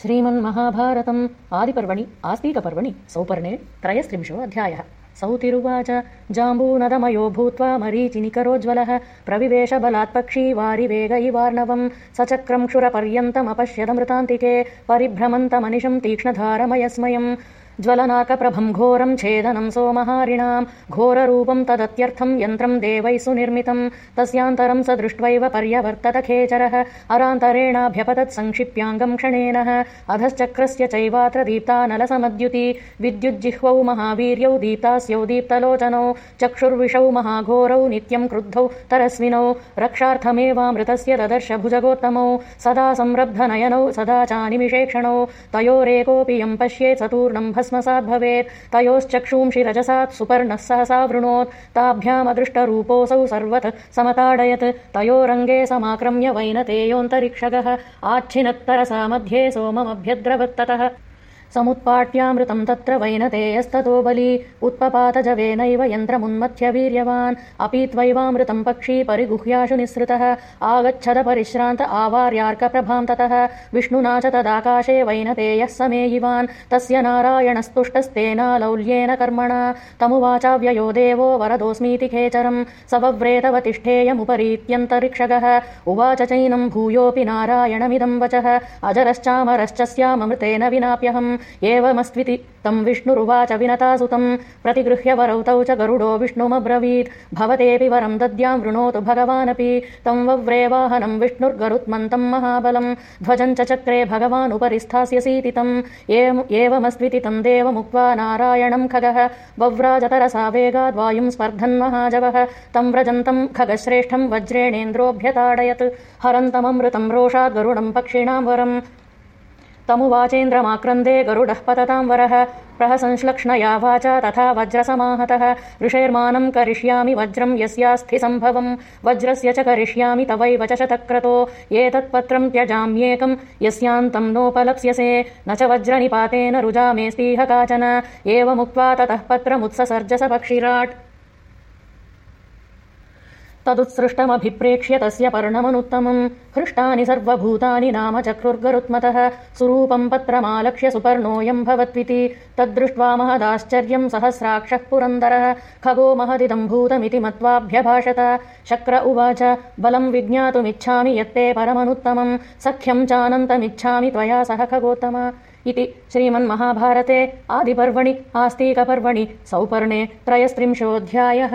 श्रीमन्महाभारतम् आदिपर्वणि आस्तीकपर्वणि सौपर्णे त्रयस्त्रिंशो अध्यायः। सौतिरुवाच जाम्बूनदमयो भूत्वा मरीचिनिकरोज्ज्वलः प्रविवेशबलात्पक्षी वारिवेग इवार्णवम् सचक्रम् क्षुरपर्यन्तमपश्यदमृतान्तिके परिभ्रमन्तमनिशम् तीक्ष्णधारमयस्मयम् ज्वलनाकप्रभम् घोरम् छेदनम् सोमहारिणाम् घोररूपम् तदत्यर्थम् यन्त्रम् देवैः सुनिर्मितम् तस्यान्तरम् स दृष्ट्वैव पर्यवर्तत खेचरः अरान्तरेणाभ्यपतत् सङ्क्षिप्याङ्गम् क्षणेन अधश्चक्रस्य चैवात्र दीप्तानलसमद्युति विद्युज्जिह्वौ महावीर्यौ दीप्तास्यौ दीप्तलोचनौ चक्षुर्विशौ महाघोरौ नित्यम् क्रुद्धौ तरस्विनौ रक्षार्थमेवामृतस्य ददर्श भुजगोत्तमौ सदा संरब्धनयनौ सदा चानिमिषेक्षणौ तयोरेकोऽपि यम् पश्ये चतुर्णम् भवेत्। तयोश्चक्षूंषि रजसात् सुपर्णः सहसा वृणोत्। ताभ्यामदृष्टरूपोऽसौ सर्वतः समताडयत्। तयोरङ्गे समाक्रम्य वैनतेयोऽन्तरिक्षगः। आच्छिनत्तरसा मध्ये सोममभ्यद्रवत्ततः समुत्पाट्यामृतम् तत्र वैनतेयस्ततो बली। उत्पपातजवेनैव यन्त्रमुन्मथ्य वीर्यवान्। अपि त्वैवामृतम् पक्षी परिगुह्याशु निःसृतः। आगच्छद परिश्रान्त आवार्यार्कप्रभाम् ततः। विष्णुना च तदाकाशे वैनतेयः समेयिवान् तस्य नारायणस्तुष्टस्तेना लौल्येन कर्मणा। तमुवाचाव्ययो देवो वरदोऽस्मीति खेचरम्। सवव्रेतवतिष्ठेयमुपरीत्यन्तरिक्षगः। उवाच चैनम् भूयोऽपि नारायणमिदम् वचः। अजरश्चामरश्च स्याममृतेन विनाप्यहम् एवमस्त्विति तम् विष्णुरुवाच विनतासुतम् प्रतिगृह्य वरौ तौ च गरुडो विष्णुमब्रवीत्। भवतेऽपि वरम् दद्याम् वृणोतु भगवानपि। तम् वव्रेवाहनम् विष्णुर्गरुत्मन्तम् महाबलम् ध्वजम् च चक्रे भगवानुपरि स्थास्यसीति तम् एवमस्त्विति तम् देवमुक्त्वा नारायणम् खगः। वव्राजतरसा वेगाद्वायुम् स्पर्धन् महाजवः। तम् व्रजन्तम् खगश्रेष्ठम् वज्रेणेन्द्रोऽभ्यताडयत्। हरन्तममृतम् रोषाद् गरुडम् पक्षिणाम् वरम् तमुवाचेन्द्रमाक्रन्दे गरुडः पतताम् वरः प्रहसंश्लक्ष्णया वाचा तथा वज्रसमाहतः। ऋषेर्मानम् करिष्यामि वज्रम् यस्यास्थि सम्भवम्। वज्रस्य च करिष्यामि तवैव च शतक्रतो। एतत्पत्रम् त्यजाम्येकम्। यस्यान्तम् नोपलप्स्यसे। न च वज्रनिपातेन रुजामेऽस्तीह काचन। एवमुक्त्वा ततः पत्रमुत्ससर्ज स पक्षिराट् तदुत्सृष्टमभिप्रेक्ष्य तस्य पर्णमनुत्तमम्। हृष्टानि सर्वभूतानि नाम चक्रुर्गरुत्मतः। सुरूपम् पत्रमालक्ष्य सुपर्णोऽयम् भवत्विति तद्दृष्ट्वा महदाश्चर्यम् सहस्राक्षः पुरन्दरः। खगो महदिदम् भूतमिति मत्वाभ्यभाषत। शक्र उवाच बलम् विज्ञातुमिच्छामि यत्ते परमनुत्तमम्। सख्यम् चानन्तमिच्छामि त्वया सह खगोत्तम। इति श्रीमन्महाभारते आदिपर्वणि आस्तीकपर्वणि सौपर्णे त्रयस्त्रिंशोऽध्यायः